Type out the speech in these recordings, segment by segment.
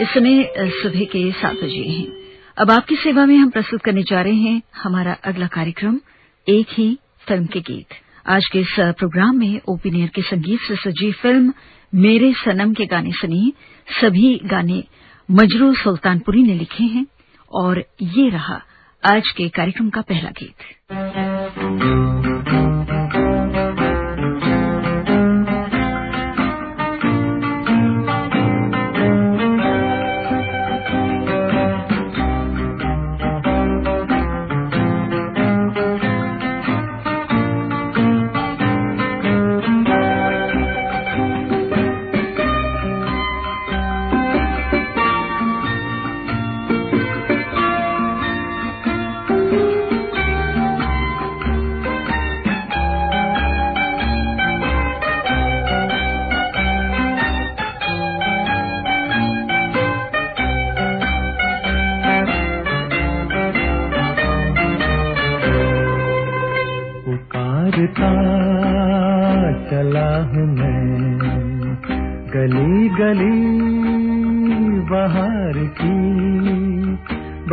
इस समय सुबह के सात बजे हैं। अब आपकी सेवा में हम प्रस्तुत करने जा रहे हैं हमारा अगला कार्यक्रम, एक ही फ़िल्म के गीत। आज के इस प्रोग्राम में ओपीनियर के संगीत से सजी फ़िल्म, मेरे सनम के गाने सुनिए। सभी गाने मजरू सुल्तानपुरी ने लिखे हैं और ये रहा आज के कार्यक्रम का पहला गीत।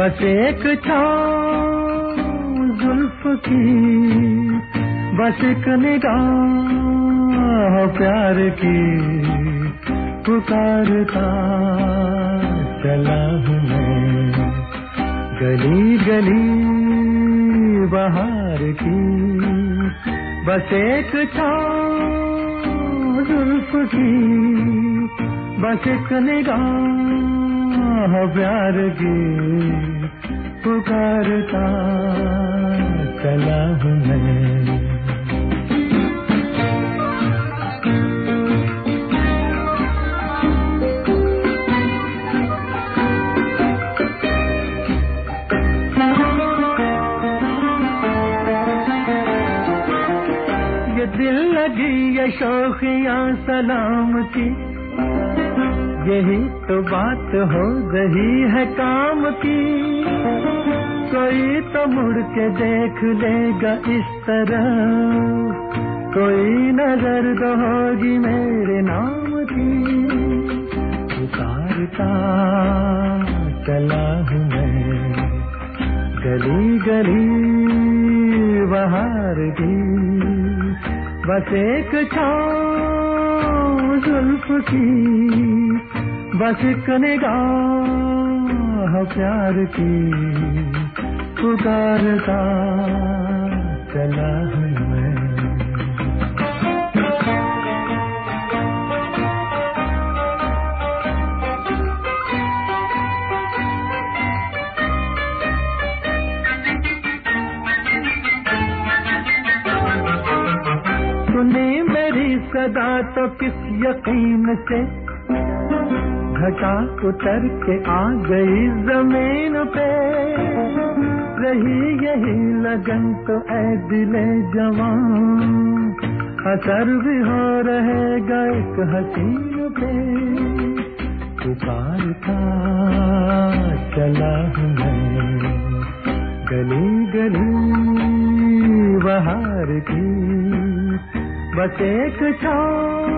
बस एक जुल्फ की, बस एक निगाह प्यार की, पुकारता चला हूँ गली गली बाहर की, बस एक जुल्फ की, बस एक निगाह प्यार की। पुकारता चला हूँ। मैं दिल लगी ये सलाम की। यही तो बात हो रही है काम की। कोई तो मुड़ के देख लेगा इस तरह। कोई नज़र तो होगी मेरे नाम की। पुकारता चला हूँ मैं। गली गली बाहर भी बस एक जुल्फ की। बस एक निगाह प्यार की पुकारता चला हूँ मैं। सदा तो किस यकीन से घटा उतर के आ गई ज़मीन पे। रही यही लगन तो ऐ दिले जवान। असर भी हो रहेगा एक हसीन पे। पुकारता चला मैं। गली गली बहार की। बस एक छाँव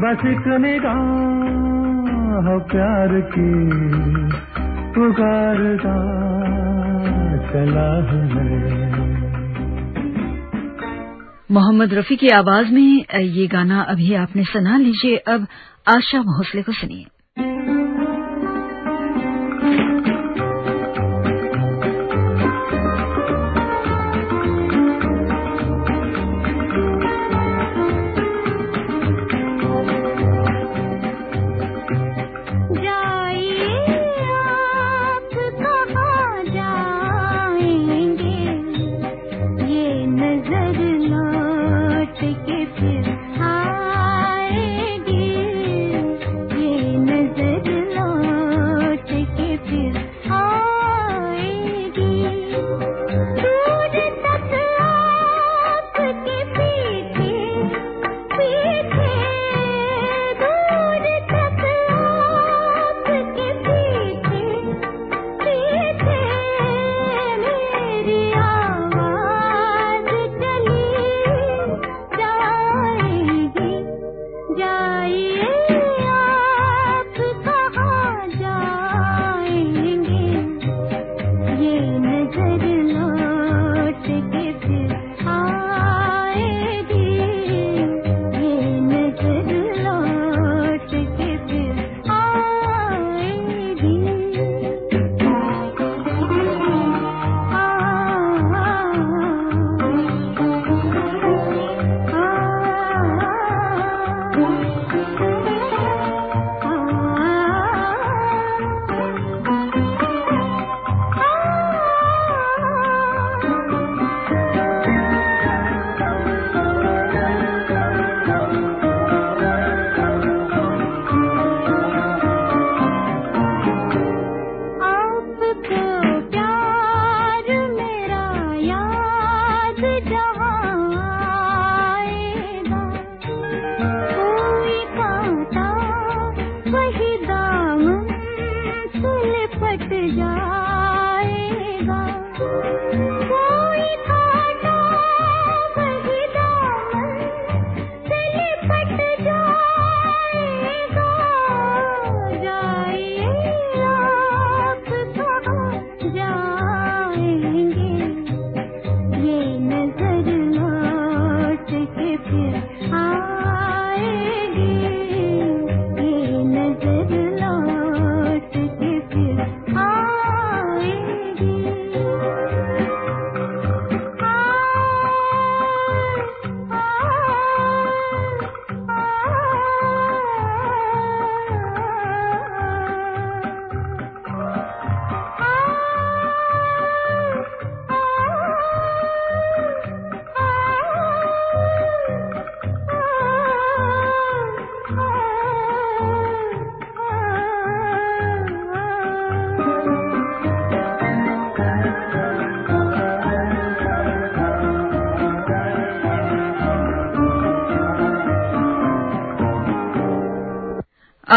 बस एक प्यार की। पुकारता चला मोहम्मद रफी की आवाज़ में ये गाना अभी आपने सुना। लीजिए अब आशा भोसले को सुनिए।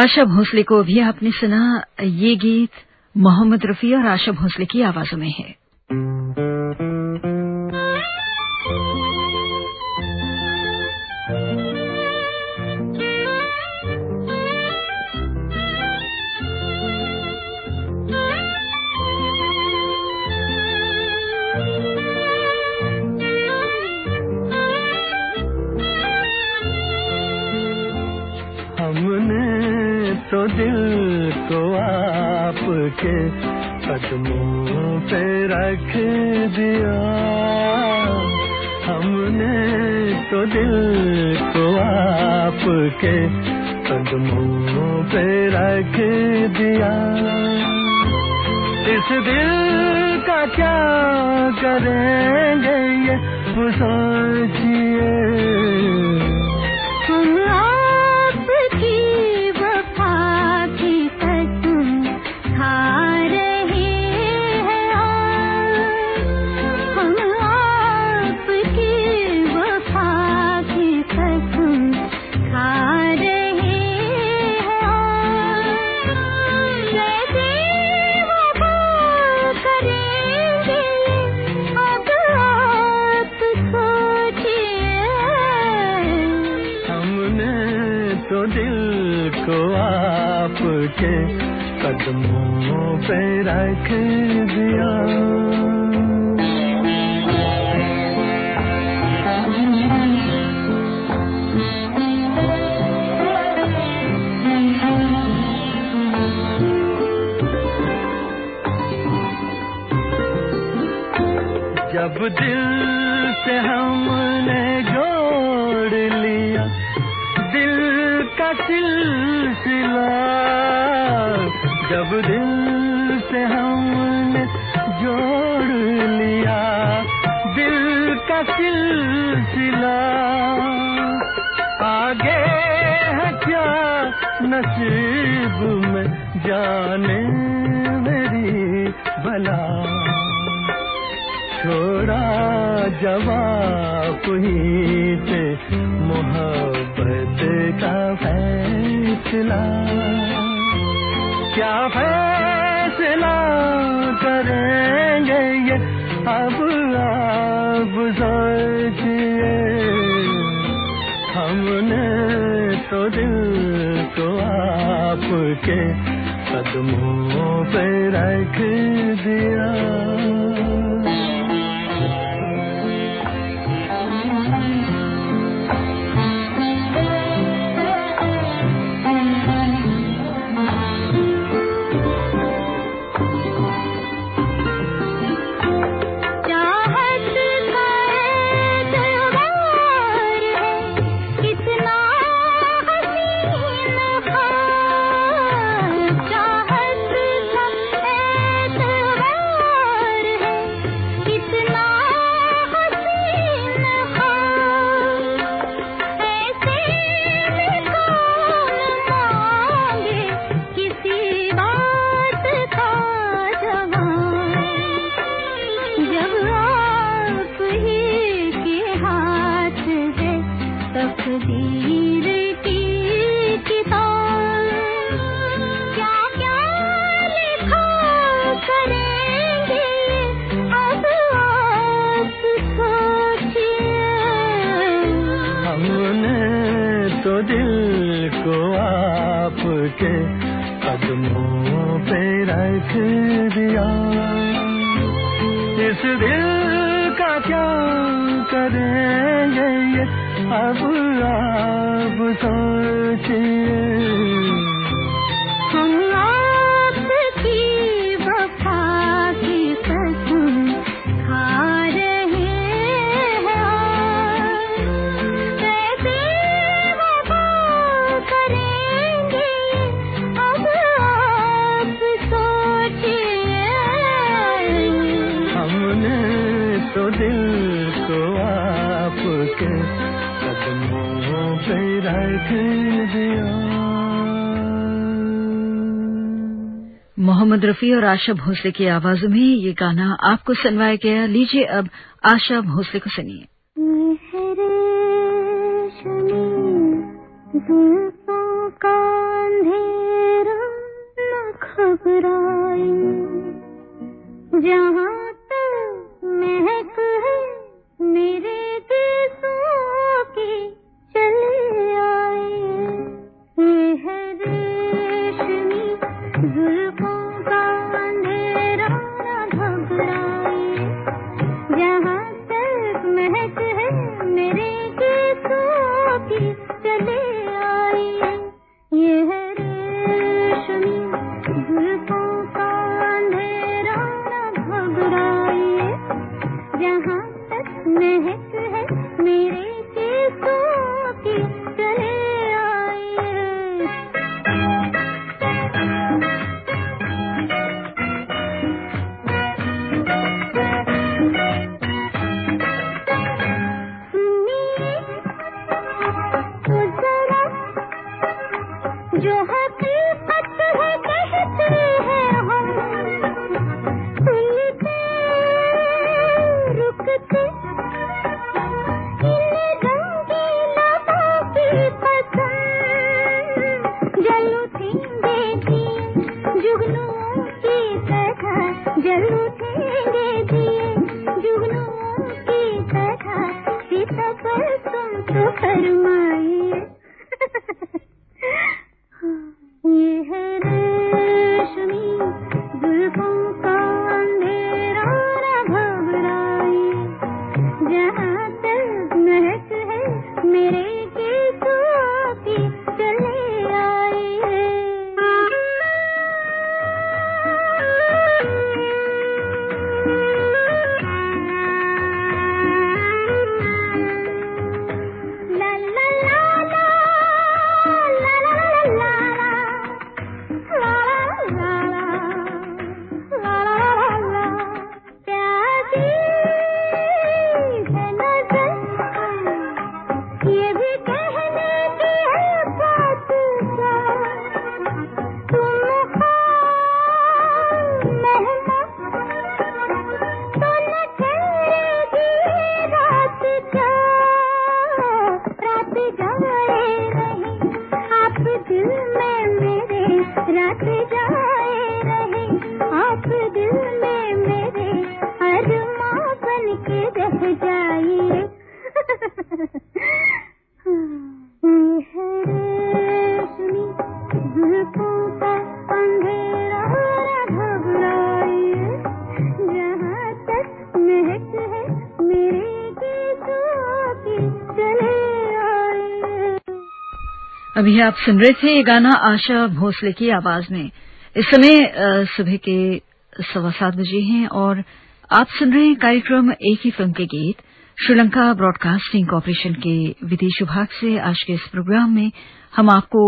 आशा भोसले को भी आपने सुना, ये गीत मोहम्मद रफी और आशा भोसले की आवाजों में है। जब दिल से हमने जोड़ लिया, दिल का सिलसिला। आगे है क्या नसीब में जाने मेरी भला छोड़ा जवाब ही से मोहब्बत का फैसला। क्या फैसला करेंगे ये? अब आप सोचिए। हमने तो दिल को आपके कदमों पे रख दिया। आपके कदमों पे रख दिया। इस दिल का क्या करेंगे ये? अब आप सोचिए। मोहम्मद रफी और आशा भोसले की आवाजों में ये गाना आपको सुनवाया गया। लीजिए अब आशा भोसले को सुनिए। जहाँ तक महक है, मेरे अभी आप सुन रहे थे ये गाना आशा भोसले की आवाज़ में। इस समय सुबह के सवा सात बजे हैं और आप सुन रहे हैं कार्यक्रम एक ही फ़िल्म के गीत, श्रीलंका ब्रॉडकास्टिंग कॉरपोरेशन के विदेश विभाग से आज के इस प्रोग्राम में हम आपको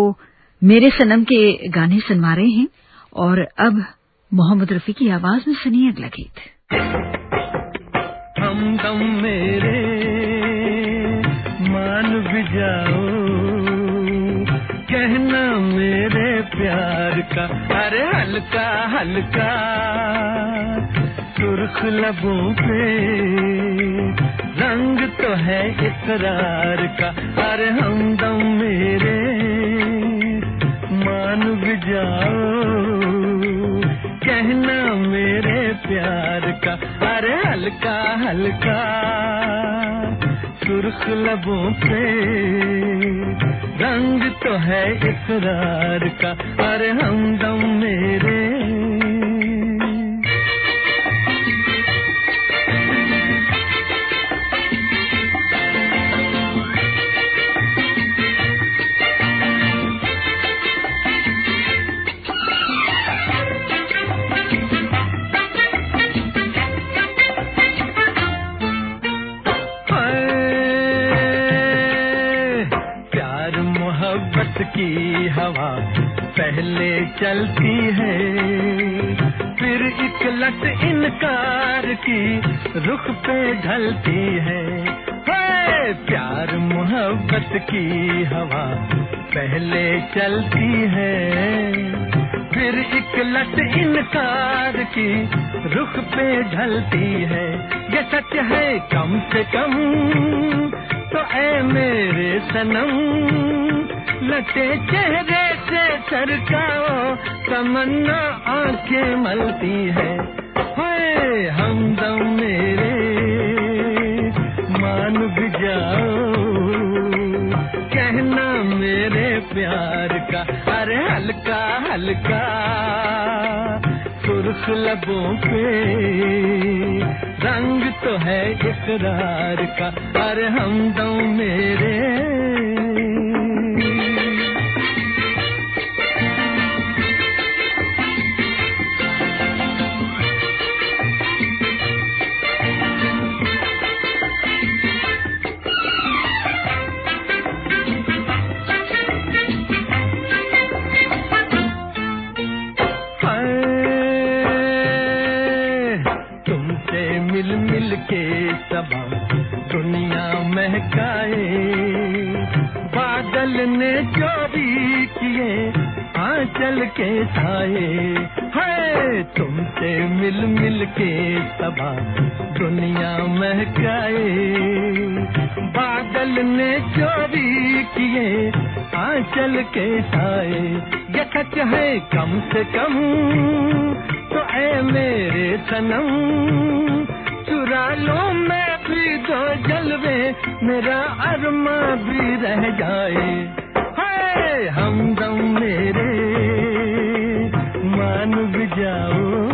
मेरे सनम के गाने सुनवा रहे हैं और अब मोहम्मद रफी की आवाज़ में सुनिए अगला गीत। हम दम मेरे, मान भी जाओ प्यार का। अरे हल्का हल्का। सुर्ख लबों पे। रंग तो है इकरार का। अरे हमदम मेरे। मान भी जाओ। कहना मेरे प्यार का। अरे हल्का हल्का। सुर्ख लबों पे। रंग तो है इकरार का। अरे हमदम मेरे। मोहब्बत की हवा पहले चलती है। फिर एक लट इनकार की रुख पे ढलती है। प्यार मोहब्बत की हवा पहले चलती है। फिर एक लट इनकार की रुख पे ढलती है। ये सच है, कम से कम तो ऐ मेरे सनम। लटे चेहरे से सरकाओ, तमन्ना आँखें मलती है। हाय हमदम मेरे, मान भी जाओ। कहना मेरे प्यार का, अरे हल्का हल्का। सुर्ख लबों पे, रंग तो है इकरार का, अरे हमदम मेरे। आंचल के साए है तुमसे मिल मिल के सबा दुनिया महकाए। बादल ने चोरी किए, आंचल के साए ये है कम से कम तो ऐ मेरे सनम। चुरा लो मैं भी दो जलवे, मेरा अरमा भी रह जाए। हम दम मेरे भी जाओ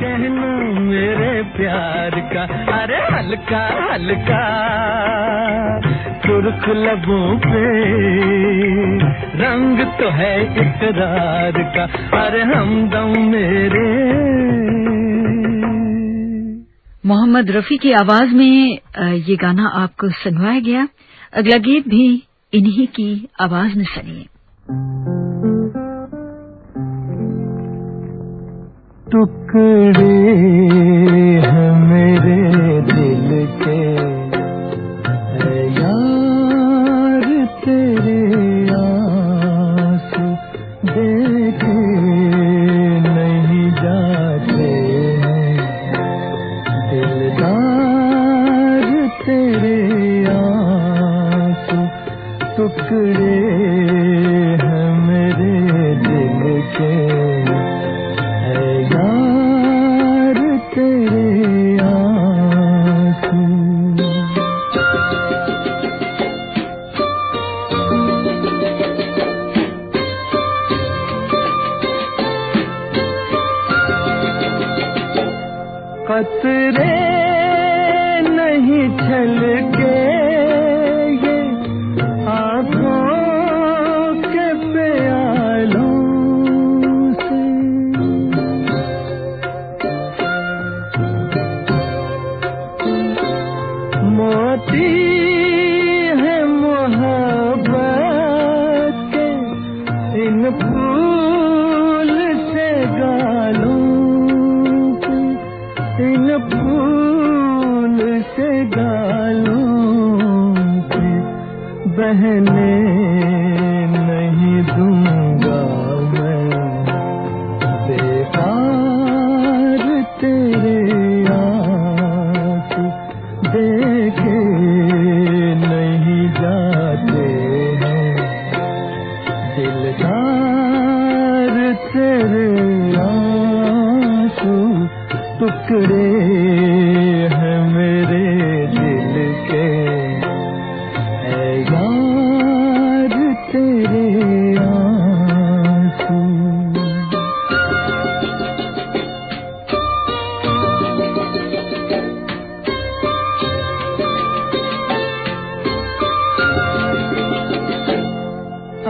कहना मेरे प्यार का, अरे हल्का हल्का। सुर्ख लबों पे, रंग तो है इकरार का, अरे हमदम मेरे। मोहम्मद रफी की आवाज़ में ये गाना आपको सुनवाया गया। अगला गीत भी इन्हीं की आवाज़ में सुनिए। टुकड़े हैं मेरे दिल के। यार तेरे आँसू देखे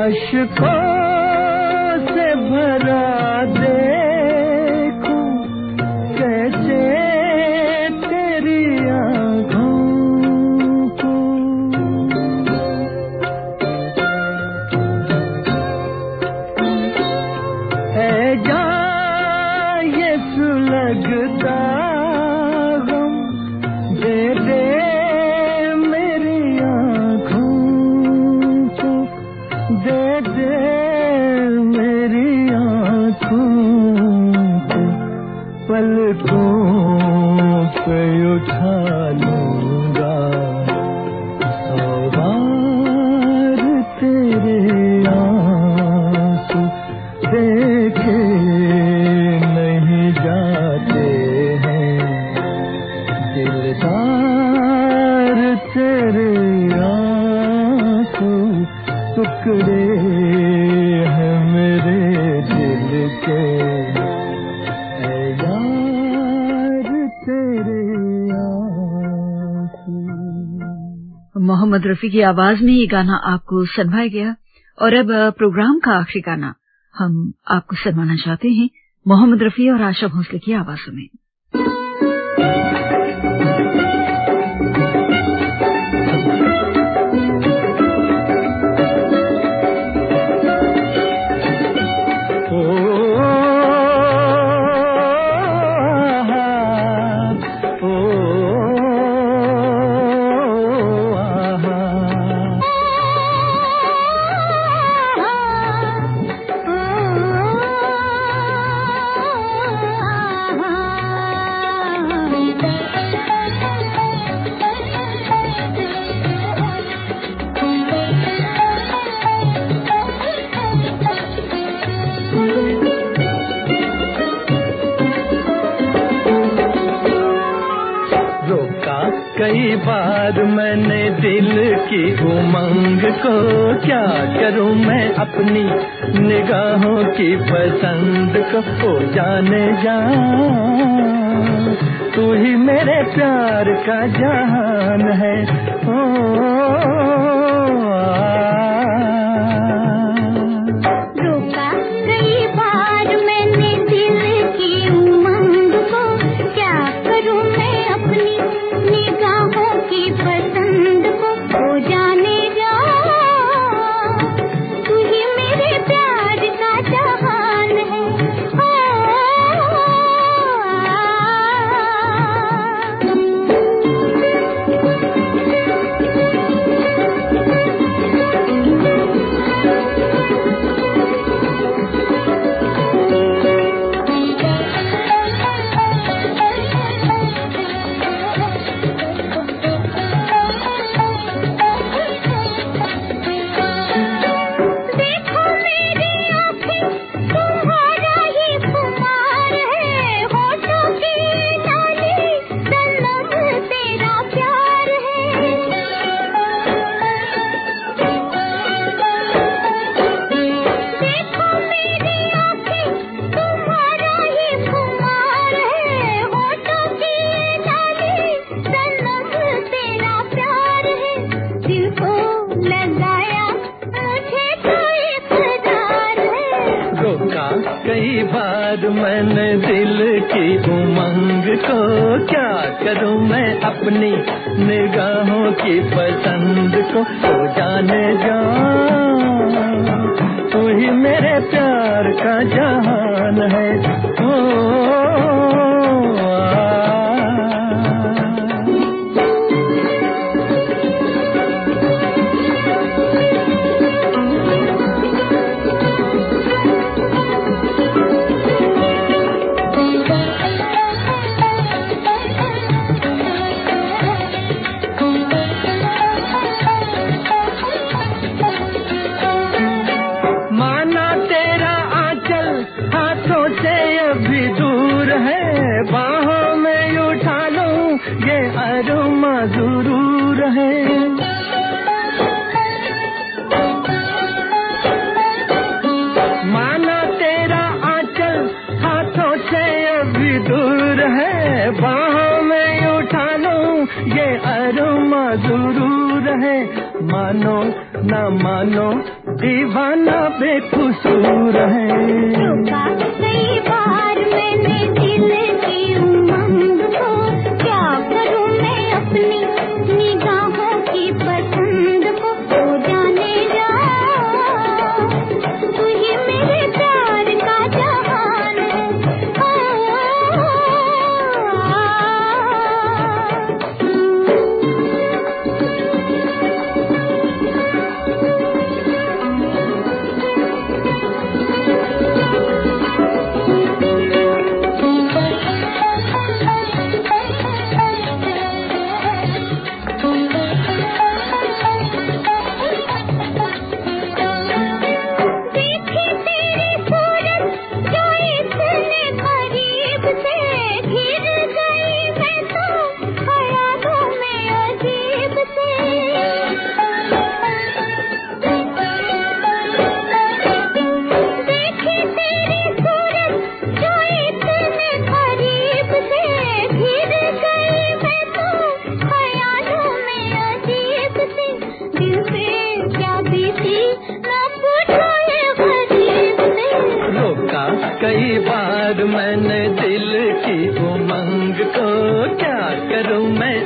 I should ol. रफी की आवाज़ में ये गाना आपको सुनवाया गया। और अब प्रोग्राम का आखिरी गाना। हम आपको सुनवाना चाहते हैं। मोहम्मद रफी और आशा भोसले की आवाजों में। पसंद कपो जाने जा। तू ही मेरे प्यार का जान है। ओ, ओ, ओ, ओ, ओ, ओ, ओ, ओ भी दूर है, बाहों में उठा लूँ, ये अरुमा ज़रूर है। माना तेरा आंचल हाथों से अभी दूर है, बाहों में उठा लूँ, ये अरुमा ज़रूर है। मानो न मानो, दीवाना बेखुसूर है। तो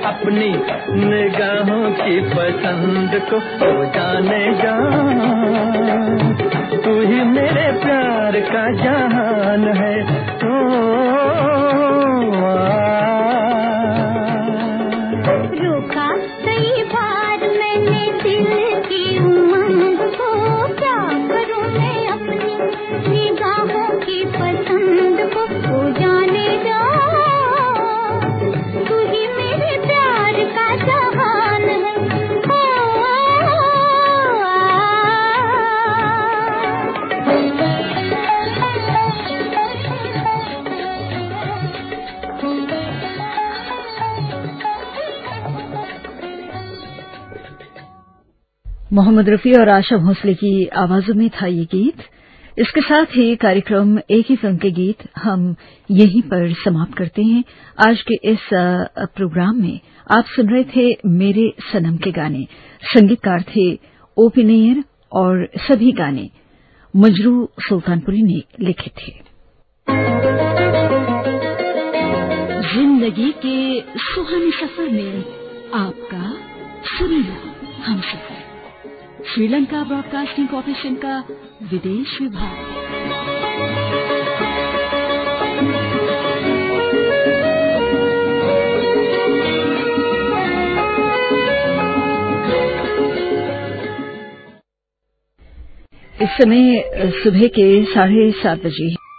अपनी निगाहों की पसंद को हो जाने जा। तू ही मेरे प्यार का जहान है। तू मोहम्मद रफी और आशा भोसले की आवाजों में था ये गीत। इसके साथ ही कार्यक्रम एक ही फ़िल्म के गीत हम यहीं पर समाप्त करते हैं। आज के इस प्रोग्राम में आप सुन रहे थे मेरे सनम के गाने। संगीतकार थे ओपी और सभी गाने मजरू सुल्तानपुरी ने लिखे थे। ज़िंदगी के सुहाने सफ़र में आपका सुरीला हम सफ़र। श्रीलंका ब्रॉडकास्टिंग कॉरपोरेशन का विदेश विभाग। इस समय सुबह के साढ़े सात बजे।